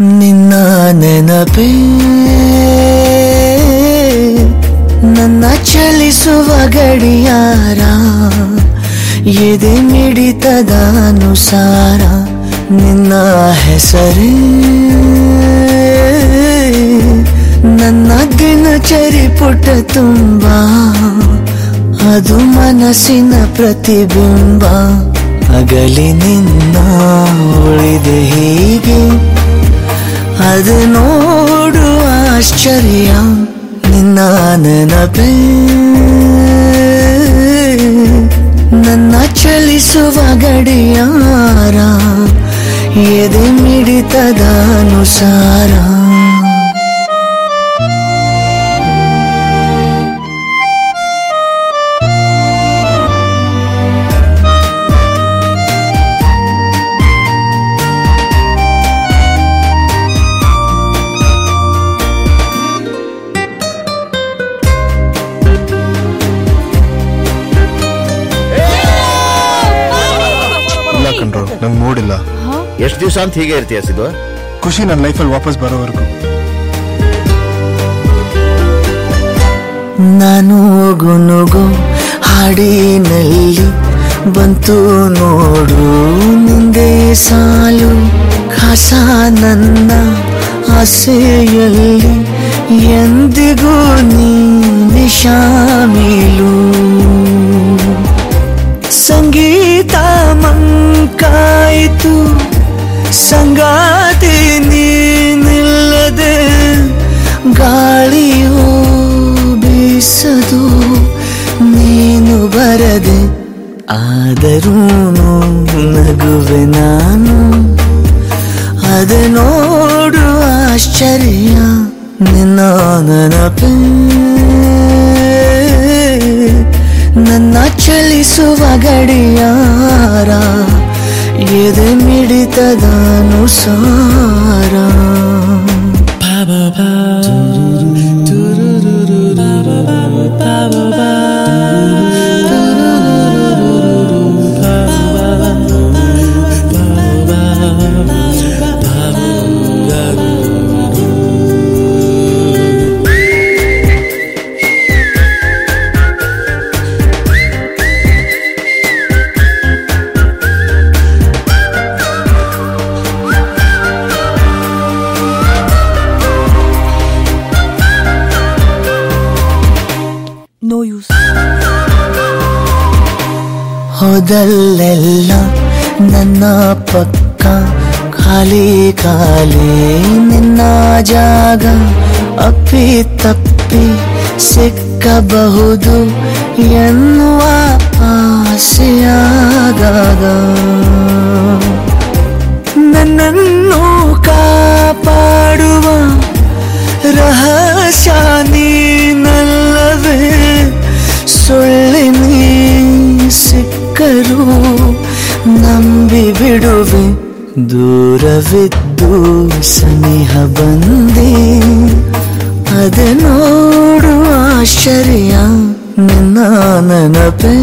ನಿನ್ನ ನೆನಪೇ. ನನ್ನ ಚಲಿಸುವ ಗಡಿಯಾರ, ಎದೆ ಮಿಡಿತದ ಅನುಸಾರ ನಿನ್ನ ಹೆಸರೇ. ನನ್ನ ದಿನಚರಿ ಪುಟ ತುಂಬ, ಅದು ಮನಸ್ಸಿನ ಪ್ರತಿಬಿಂಬ. ಅಗಲಿ ನಿನ್ನ ಉಳಿದ ಹೀಗೆ. ಅದು ನೋಡು ಆಶ್ಚರ್ಯ ನಿನ್ನ ನೆನಪೆ. ನನ್ನ ಚಲಿಸುವ ಗಡಿಯಾರ ಎದೆ ಮಿಡಿತದ ಅನುಸಾರ. ಕಣ್ರು ನಂಗೆ ಮೂಡಿಲ್ಲ. ಎಷ್ಟು ದಿವಸ ಅಂತ ಹೀಗೆ ಇರ್ತೀಯ ಸಿದ್ದು? ಖುಷಿ ನನ್ನ ಲೈಫಲ್ಲಿ ವಾಪಸ್ ಬರೋವರೆಗೂ. ನಾನು ಗುನುಗು ಹಾಡಿನಲ್ಲಿ ಬಂತು ನೋಡು ನಿಂದೆ ಸಾಲು ಕಸ ನನ್ನ ಆಸೆಯಲ್ಲಿ ಎಂದಿಗೂ ನೀ ಶಾಮೀಲು ಸಂಗಾತಿ ನೀನಿಲ್ಲದೆ ಗಾಳಿಯು ಬೀಸದು, ನೀನು ಬರದೆ, ಆದರೂ ನಗುವೆ ನಾನು. ಅದ ನೋಡು ಆಶ್ಚರ್ಯ, ನಿನ್ನ ನೆನಪೇ. ನನ್ನ ಚಲಿಸುವ ಗಡಿಯಾರ यद् मिडितदानुसारा ಹೋದಲ್ಲೆಲ್ಲ ನನ್ನ ಪಕ್ಕ ಖಾಲಿ ಖಾಲಿ ನಿನ್ನ ಜಾಗ ಅಪ್ಪಿ ತಪ್ಪಿ ಸಿಕ್ಕಬಹುದು ಎನ್ನುವ ಆಸೆಯಾಗಾಗ ದೂರವಿದ್ದು ಸನಿಹ ಬಂದಿ ಅದ ನೋಡು ಆಶ್ಚರ್ಯ ನಿನ್ನ ನನಪೆ.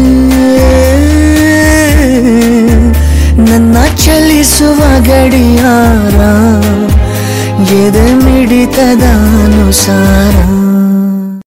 ನನ್ನ ಚಲಿಸುವ ಗಡಿಯಾರ ಎದೆ ಮಿಡಿತದ ಅನುಸಾರ.